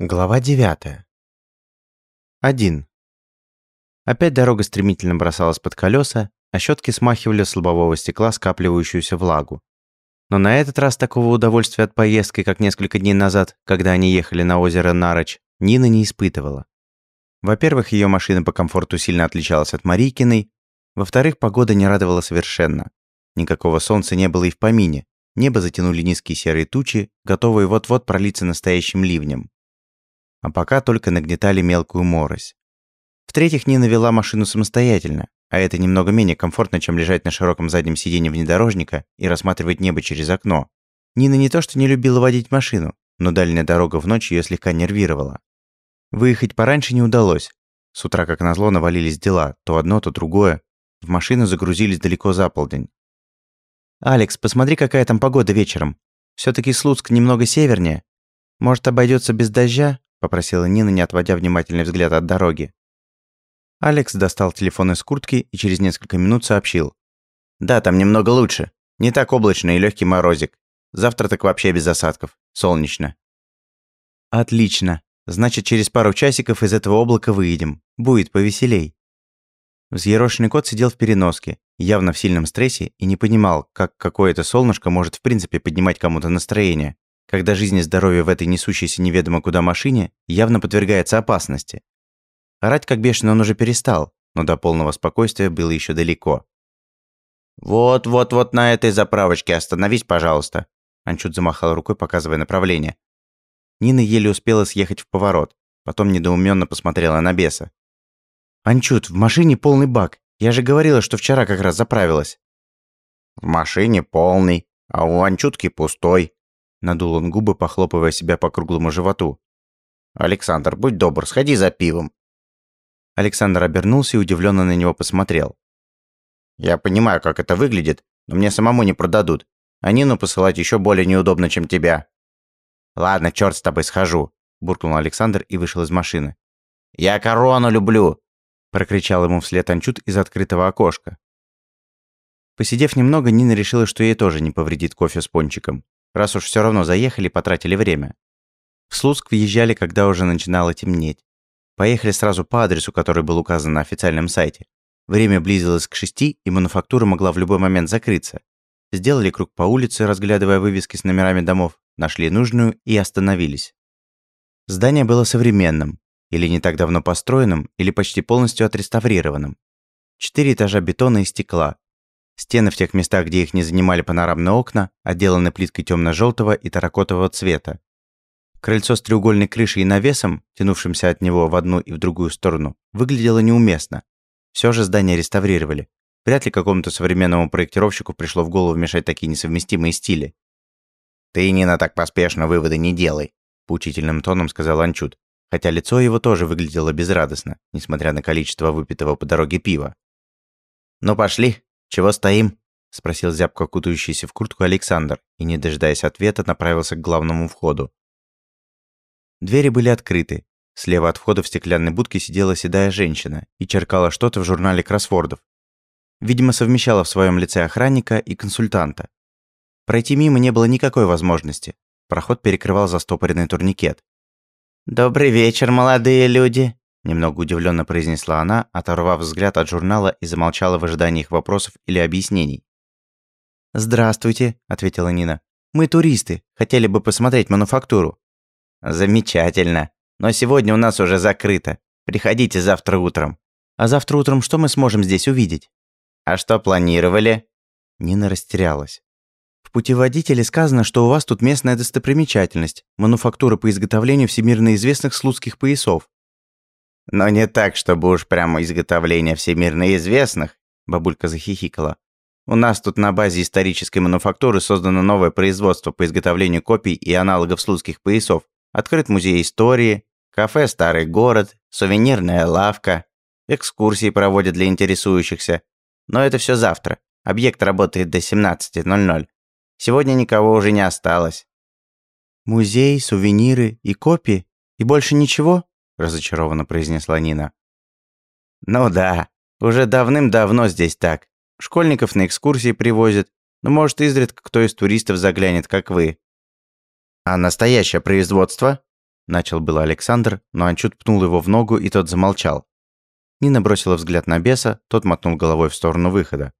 Глава 9. 1. Опять дорога стремительно бросалась под колеса, а щетки смахивали с лобового стекла скапливающуюся влагу. Но на этот раз такого удовольствия от поездки, как несколько дней назад, когда они ехали на озеро Нарочь, Нина не испытывала. Во-первых, ее машина по комфорту сильно отличалась от Марикиной, во-вторых, погода не радовала совершенно. Никакого солнца не было и в помине, небо затянули низкие серые тучи, готовые вот-вот пролиться настоящим ливнем а пока только нагнетали мелкую морось. В-третьих, Нина вела машину самостоятельно, а это немного менее комфортно, чем лежать на широком заднем сиденье внедорожника и рассматривать небо через окно. Нина не то что не любила водить машину, но дальняя дорога в ночь ее слегка нервировала. Выехать пораньше не удалось. С утра, как назло, навалились дела, то одно, то другое. В машину загрузились далеко за полдень. «Алекс, посмотри, какая там погода вечером. все таки Слуцк немного севернее. Может, обойдется без дождя?» Попросила Нина, не отводя внимательный взгляд от дороги. Алекс достал телефон из куртки и через несколько минут сообщил. «Да, там немного лучше. Не так облачно и легкий морозик. Завтра так вообще без осадков. Солнечно». «Отлично. Значит, через пару часиков из этого облака выедем. Будет повеселей». Взъерошенный кот сидел в переноске, явно в сильном стрессе, и не понимал, как какое-то солнышко может в принципе поднимать кому-то настроение когда жизнь и здоровье в этой несущейся неведомо куда машине явно подвергается опасности. Орать как бешеный он уже перестал, но до полного спокойствия было еще далеко. «Вот-вот-вот на этой заправочке остановись, пожалуйста», Анчут замахал рукой, показывая направление. Нина еле успела съехать в поворот, потом недоуменно посмотрела на беса. «Анчут, в машине полный бак. Я же говорила, что вчера как раз заправилась». «В машине полный, а у Анчутки пустой», Надул он губы, похлопывая себя по круглому животу. «Александр, будь добр, сходи за пивом». Александр обернулся и удивленно на него посмотрел. «Я понимаю, как это выглядит, но мне самому не продадут. А Нину посылать еще более неудобно, чем тебя». «Ладно, черт с тобой, схожу», – буркнул Александр и вышел из машины. «Я корону люблю!» – прокричал ему вслед Анчут из открытого окошка. Посидев немного, Нина решила, что ей тоже не повредит кофе с пончиком раз уж все равно заехали, потратили время. В Слуцк въезжали, когда уже начинало темнеть. Поехали сразу по адресу, который был указан на официальном сайте. Время близилось к шести, и мануфактура могла в любой момент закрыться. Сделали круг по улице, разглядывая вывески с номерами домов, нашли нужную и остановились. Здание было современным, или не так давно построенным, или почти полностью отреставрированным. Четыре этажа бетона и стекла, Стены в тех местах, где их не занимали панорамные окна, отделаны плиткой темно-желтого и таракотового цвета. Крыльцо с треугольной крышей и навесом, тянувшимся от него в одну и в другую сторону, выглядело неуместно. Все же здание реставрировали. Вряд ли какому-то современному проектировщику пришло в голову мешать такие несовместимые стили. «Ты, Нина, так поспешно выводы не делай», – поучительным тоном сказал Анчут, хотя лицо его тоже выглядело безрадостно, несмотря на количество выпитого по дороге пива. «Ну пошли, «Чего стоим?» – спросил зябко кутающийся в куртку Александр и, не дожидаясь ответа, направился к главному входу. Двери были открыты. Слева от входа в стеклянной будке сидела седая женщина и черкала что-то в журнале кроссвордов. Видимо, совмещала в своем лице охранника и консультанта. Пройти мимо не было никакой возможности. Проход перекрывал застопоренный турникет. «Добрый вечер, молодые люди!» Немного удивленно произнесла она, оторвав взгляд от журнала и замолчала в ожидании их вопросов или объяснений. «Здравствуйте», — ответила Нина. «Мы туристы, хотели бы посмотреть мануфактуру». «Замечательно. Но сегодня у нас уже закрыто. Приходите завтра утром». «А завтра утром что мы сможем здесь увидеть?» «А что планировали?» Нина растерялась. «В путеводителе сказано, что у вас тут местная достопримечательность, мануфактура по изготовлению всемирно известных слуцких поясов. Но не так, чтобы уж прямо изготовление всемирно известных, бабулька захихикала. У нас тут на базе исторической мануфактуры создано новое производство по изготовлению копий и аналогов слуцких поясов. Открыт музей истории, кафе «Старый город», сувенирная лавка, экскурсии проводят для интересующихся. Но это все завтра. Объект работает до 17.00. Сегодня никого уже не осталось. Музей, сувениры и копии? И больше ничего? – разочарованно произнесла Нина. «Ну да, уже давным-давно здесь так. Школьников на экскурсии привозят, но, ну, может, изредка кто из туристов заглянет, как вы». «А настоящее производство?» Начал было Александр, но Анчут пнул его в ногу, и тот замолчал. Нина бросила взгляд на беса, тот мотнул головой в сторону выхода.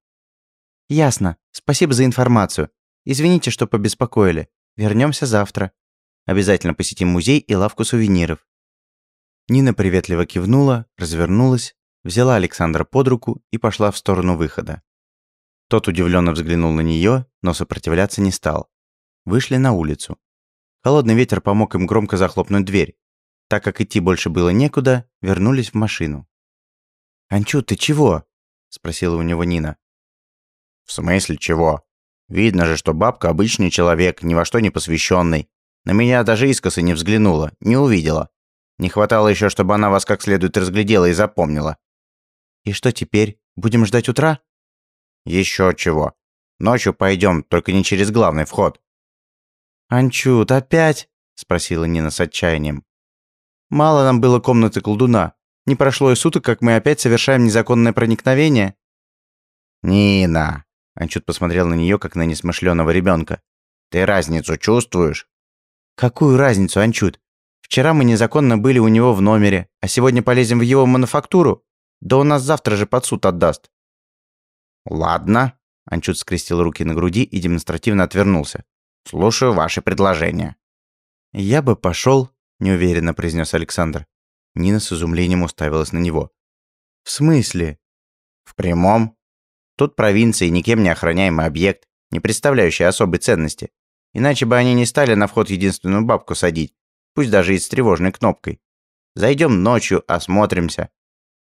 «Ясно. Спасибо за информацию. Извините, что побеспокоили. Вернемся завтра. Обязательно посетим музей и лавку сувениров». Нина приветливо кивнула, развернулась, взяла Александра под руку и пошла в сторону выхода. Тот удивленно взглянул на нее, но сопротивляться не стал. Вышли на улицу. Холодный ветер помог им громко захлопнуть дверь. Так как идти больше было некуда, вернулись в машину. «Анчу, ты чего?» – спросила у него Нина. «В смысле чего? Видно же, что бабка обычный человек, ни во что не посвященный. На меня даже искоса не взглянула, не увидела. Не хватало еще, чтобы она вас как следует разглядела и запомнила». «И что теперь? Будем ждать утра?» Еще чего. Ночью пойдем, только не через главный вход. «Анчут, опять?» – спросила Нина с отчаянием. «Мало нам было комнаты колдуна. Не прошло и суток, как мы опять совершаем незаконное проникновение». «Нина!» – Анчут посмотрел на нее, как на несмышленого ребенка. «Ты разницу чувствуешь?» «Какую разницу, Анчут? Вчера мы незаконно были у него в номере, а сегодня полезем в его мануфактуру? Да он нас завтра же под суд отдаст». «Ладно», – Анчут скрестил руки на груди и демонстративно отвернулся. Слушаю ваши предложения». «Я бы пошел», – неуверенно произнес Александр. Нина с изумлением уставилась на него. «В смысле?» «В прямом. Тут провинция и никем не охраняемый объект, не представляющий особой ценности. Иначе бы они не стали на вход единственную бабку садить, пусть даже и с тревожной кнопкой. Зайдем ночью, осмотримся.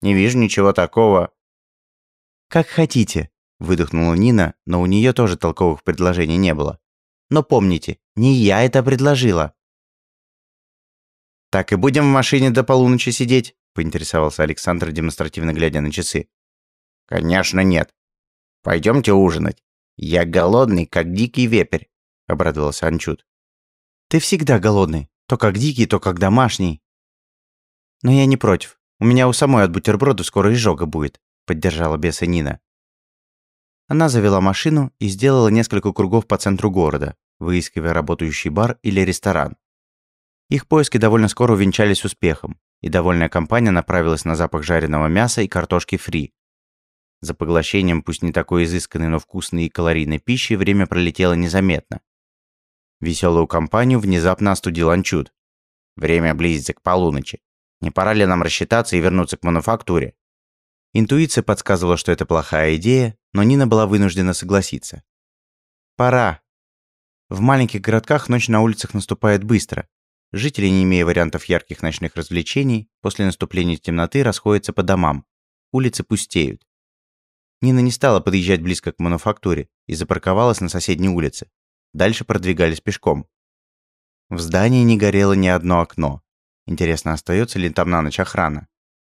Не вижу ничего такого». «Как хотите», – выдохнула Нина, но у нее тоже толковых предложений не было. Но помните, не я это предложила». «Так и будем в машине до полуночи сидеть?» – поинтересовался Александр, демонстративно глядя на часы. «Конечно нет. Пойдемте ужинать. Я голодный, как дикий вепрь», – обрадовался Анчут. «Ты всегда голодный. То как дикий, то как домашний». «Но я не против. У меня у самой от бутербродов скоро изжога будет», – поддержала беса Нина. Она завела машину и сделала несколько кругов по центру города, выискивая работающий бар или ресторан. Их поиски довольно скоро увенчались успехом, и довольная компания направилась на запах жареного мяса и картошки фри. За поглощением пусть не такой изысканной, но вкусной и калорийной пищи время пролетело незаметно. Веселую компанию внезапно остудил Анчут. «Время близится к полуночи. Не пора ли нам рассчитаться и вернуться к мануфактуре?» Интуиция подсказывала, что это плохая идея, но Нина была вынуждена согласиться. «Пора», в маленьких городках ночь на улицах наступает быстро. Жители, не имея вариантов ярких ночных развлечений, после наступления темноты расходятся по домам. Улицы пустеют. Нина не стала подъезжать близко к мануфактуре и запарковалась на соседней улице. Дальше продвигались пешком. В здании не горело ни одно окно. Интересно, остается ли там на ночь охрана?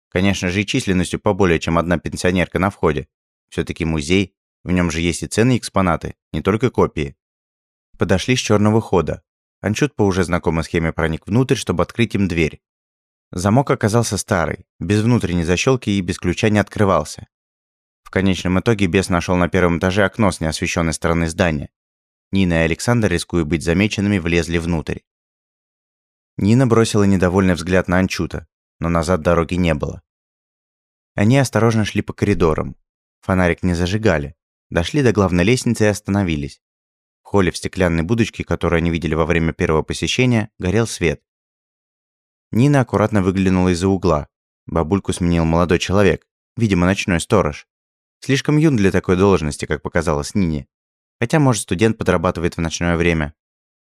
Конечно же, и численностью поболее, чем одна пенсионерка на входе. все таки музей, в нем же есть и ценные экспонаты, не только копии. Подошли с черного хода. Анчут по уже знакомой схеме проник внутрь, чтобы открыть им дверь. Замок оказался старый, без внутренней защелки и без ключа не открывался. В конечном итоге бес нашел на первом этаже окно с неосвещенной стороны здания. Нина и Александр, рискуя быть замеченными, влезли внутрь. Нина бросила недовольный взгляд на Анчута, но назад дороги не было. Они осторожно шли по коридорам. Фонарик не зажигали. Дошли до главной лестницы и остановились холле в стеклянной будочке, которую они видели во время первого посещения, горел свет. Нина аккуратно выглянула из-за угла. Бабульку сменил молодой человек, видимо, ночной сторож. Слишком юн для такой должности, как показалось Нине. Хотя, может, студент подрабатывает в ночное время.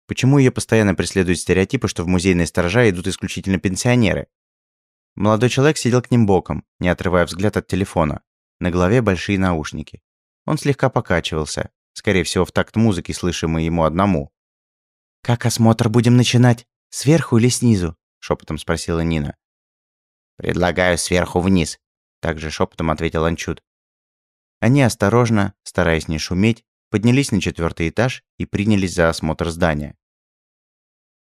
Почему ее постоянно преследуют стереотипы, что в музейные сторожа идут исключительно пенсионеры? Молодой человек сидел к ним боком, не отрывая взгляд от телефона. На голове большие наушники. Он слегка покачивался, скорее всего, в такт музыки, слышимой ему одному. «Как осмотр будем начинать? Сверху или снизу?» – шепотом спросила Нина. «Предлагаю сверху вниз», – также шепотом ответил Анчут. Они осторожно, стараясь не шуметь, поднялись на четвертый этаж и принялись за осмотр здания.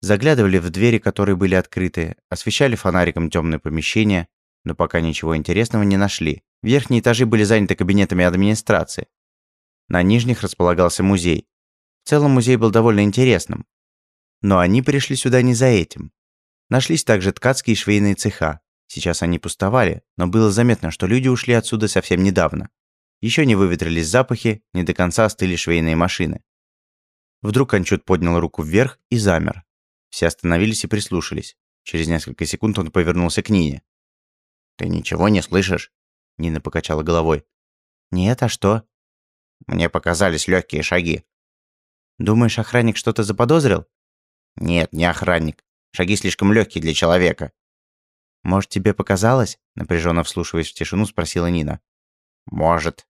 Заглядывали в двери, которые были открыты, освещали фонариком темное помещение, но пока ничего интересного не нашли. Верхние этажи были заняты кабинетами администрации, на нижних располагался музей. В целом музей был довольно интересным. Но они пришли сюда не за этим. Нашлись также ткацкие и швейные цеха. Сейчас они пустовали, но было заметно, что люди ушли отсюда совсем недавно. Еще не выветрились запахи, не до конца остыли швейные машины. Вдруг Анчут поднял руку вверх и замер. Все остановились и прислушались. Через несколько секунд он повернулся к Нине. «Ты ничего не слышишь?» Нина покачала головой. «Нет, а что?» «Мне показались легкие шаги». «Думаешь, охранник что-то заподозрил?» «Нет, не охранник. Шаги слишком легкие для человека». «Может, тебе показалось?» Напряженно вслушиваясь в тишину, спросила Нина. «Может».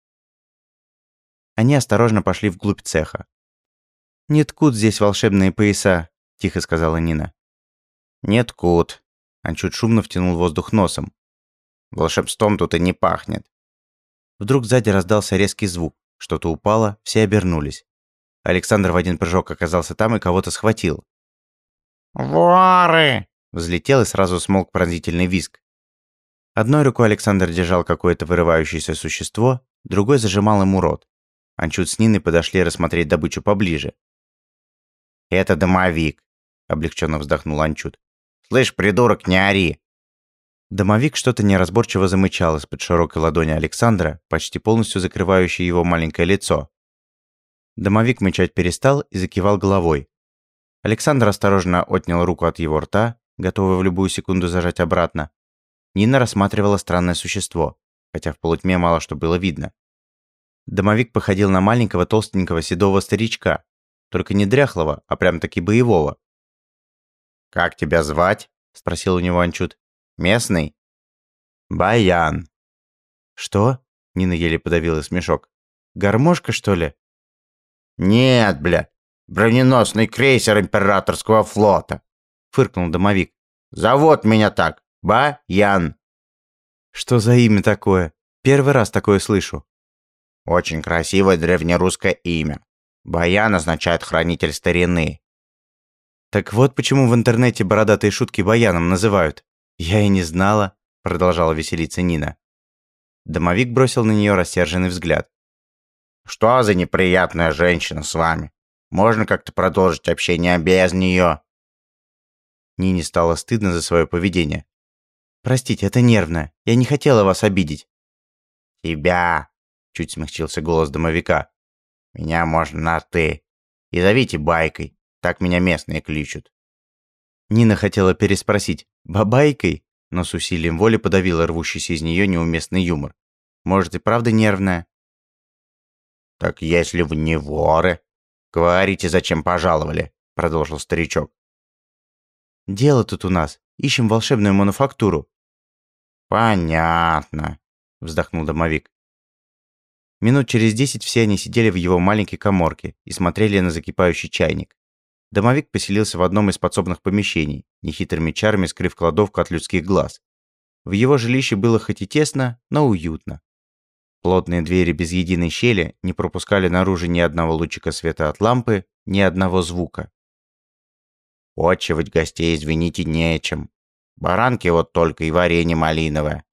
Они осторожно пошли вглубь цеха. «Не ткут здесь волшебные пояса», – тихо сказала Нина. «Не ткут». Анчут шумно втянул воздух носом. Волшебством тут и не пахнет. Вдруг сзади раздался резкий звук. Что-то упало, все обернулись. Александр в один прыжок оказался там и кого-то схватил. «Воры!» Взлетел и сразу смолк пронзительный визг. Одной рукой Александр держал какое-то вырывающееся существо, другой зажимал ему рот. Анчут с Ниной подошли рассмотреть добычу поближе. «Это домовик», — облегченно вздохнул Анчут. «Слышь, придурок, не ори. Домовик что-то неразборчиво замычал из-под широкой ладони Александра, почти полностью закрывающей его маленькое лицо. Домовик мычать перестал и закивал головой. Александр осторожно отнял руку от его рта, готовый в любую секунду зажать обратно. Нина рассматривала странное существо, хотя в полутьме мало что было видно. Домовик походил на маленького толстенького седого старичка, только не дряхлого, а прям-таки боевого. «Как тебя звать?» – спросил у него Анчут. Местный? Баян. Что? Нина еле подавила смешок. Гармошка, что ли? Нет, бля. Броненосный крейсер императорского флота. Фыркнул домовик. Зовут меня так. Баян. Что за имя такое? Первый раз такое слышу. Очень красивое древнерусское имя. Баян означает хранитель старины. Так вот почему в интернете бородатые шутки баяном называют. «Я и не знала», – продолжала веселиться Нина. Домовик бросил на нее рассерженный взгляд. «Что за неприятная женщина с вами? Можно как-то продолжить общение без нее?» Нине стало стыдно за свое поведение. «Простите, это нервное. Я не хотела вас обидеть». «Тебя!» – чуть смягчился голос домовика. «Меня можно на «ты». И зовите Байкой. Так меня местные кличут». Нина хотела переспросить «бабайкой», но с усилием воли подавила рвущийся из нее неуместный юмор. Может и правда нервная? «Так если вы не воры, говорите, зачем пожаловали», — продолжил старичок. «Дело тут у нас. Ищем волшебную мануфактуру». «Понятно», — вздохнул домовик. Минут через десять все они сидели в его маленькой коморке и смотрели на закипающий чайник. Домовик поселился в одном из подсобных помещений, нехитрыми чарами скрыв кладовку от людских глаз. В его жилище было хоть и тесно, но уютно. Плотные двери без единой щели не пропускали наружу ни одного лучика света от лампы, ни одного звука. «Отчевать гостей, извините, нечем. Баранки вот только и варенье малиновое.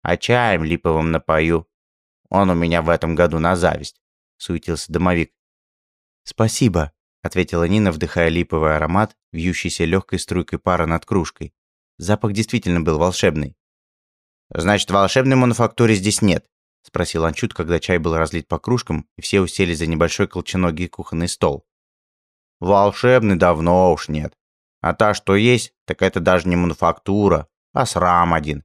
А чаем липовым напою. Он у меня в этом году на зависть», — суетился домовик. «Спасибо», ответила Нина, вдыхая липовый аромат, вьющийся легкой струйкой пара над кружкой. Запах действительно был волшебный. «Значит, волшебной мануфактуры здесь нет?» – спросил Анчут, когда чай был разлит по кружкам, и все усели за небольшой колченогий кухонный стол. «Волшебный давно уж нет. А та, что есть, так это даже не мануфактура, а срам один.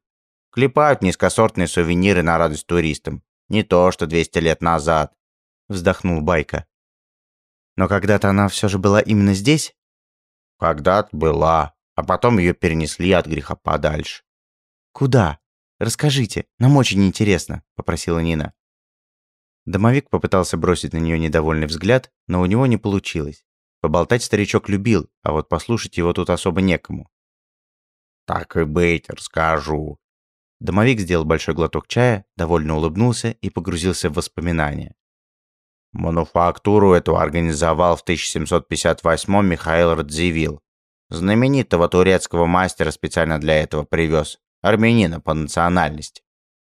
Клепают низкосортные сувениры на радость туристам. Не то, что 200 лет назад», – вздохнул Байка. Но когда-то она все же была именно здесь? Когда-то была, а потом ее перенесли от греха подальше. Куда? Расскажите, нам очень интересно, попросила Нина. Домовик попытался бросить на нее недовольный взгляд, но у него не получилось. Поболтать старичок любил, а вот послушать его тут особо некому. «Так и быть, расскажу». Домовик сделал большой глоток чая, довольно улыбнулся и погрузился в воспоминания. Мануфактуру эту организовал в 1758 Михаил Радзивилл. Знаменитого турецкого мастера специально для этого привез. Армянина по национальности.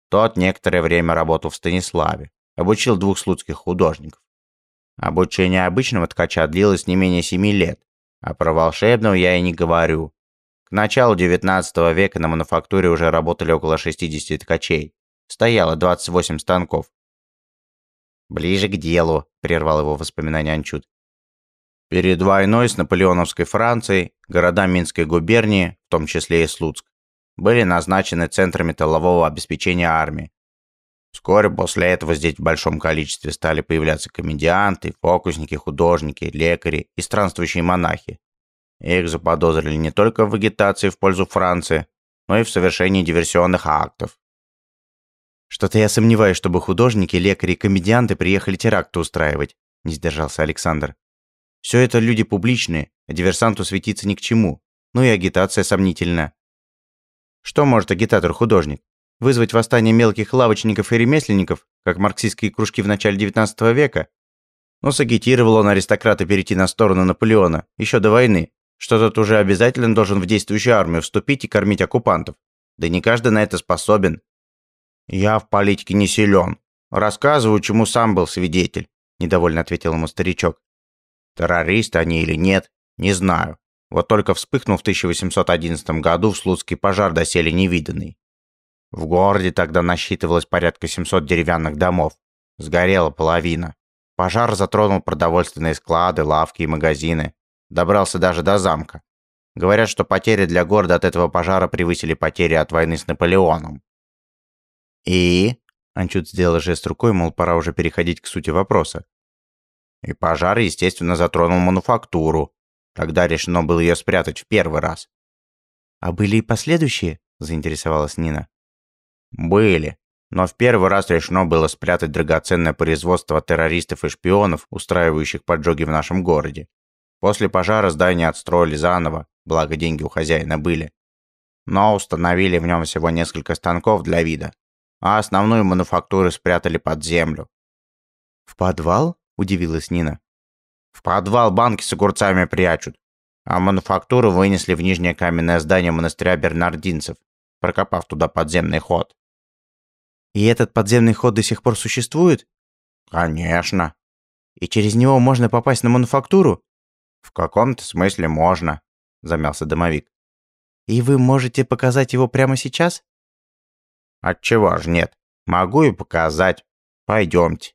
Тот некоторое время работал в Станиславе. Обучил двух слуцких художников. Обучение обычного ткача длилось не менее семи лет. А про волшебного я и не говорю. Началу 19 века на мануфактуре уже работали около 60 ткачей. Стояло 28 станков. «Ближе к делу», – прервал его воспоминания Анчут. Перед войной с наполеоновской Францией города Минской губернии, в том числе и Слуцк, были назначены центрами тылового обеспечения армии. Вскоре после этого здесь в большом количестве стали появляться комедианты, фокусники, художники, лекари и странствующие монахи. Их заподозрили не только в агитации в пользу Франции, но и в совершении диверсионных актов. «Что-то я сомневаюсь, чтобы художники, лекари и комедианты приехали теракты устраивать», – не сдержался Александр. «Все это люди публичные, а диверсанту светиться ни к чему. Ну и агитация сомнительна. Что может агитатор-художник? Вызвать восстание мелких лавочников и ремесленников, как марксистские кружки в начале XIX века? Но сагитировал он аристократа перейти на сторону Наполеона, еще до войны, что тот уже обязательно должен в действующую армию вступить и кормить оккупантов. Да не каждый на это способен. «Я в политике не силен. Рассказываю, чему сам был свидетель», – недовольно ответил ему старичок. «Террористы они или нет, не знаю. Вот только вспыхнул в 1811 году в Слуцкий пожар доселе невиданный. В городе тогда насчитывалось порядка 700 деревянных домов. Сгорела половина. Пожар затронул продовольственные склады, лавки и магазины. Добрался даже до замка. Говорят, что потери для города от этого пожара превысили потери от войны с Наполеоном. «И?» Анчут сделал жест рукой, мол, пора уже переходить к сути вопроса. И пожар, естественно, затронул мануфактуру. Тогда решено было ее спрятать в первый раз. «А были и последующие?» – заинтересовалась Нина. «Были. Но в первый раз решено было спрятать драгоценное производство террористов и шпионов, устраивающих поджоги в нашем городе. После пожара здание отстроили заново, благо деньги у хозяина были. Но установили в нем всего несколько станков для вида, а основную мануфактуру спрятали под землю. «В подвал?» – удивилась Нина. «В подвал банки с огурцами прячут, а мануфактуру вынесли в нижнее каменное здание монастыря бернардинцев, прокопав туда подземный ход». «И этот подземный ход до сих пор существует?» «Конечно». «И через него можно попасть на мануфактуру?» «В каком-то смысле можно», – замялся домовик. «И вы можете показать его прямо сейчас?» Отчего ж нет? Могу и показать. Пойдемте.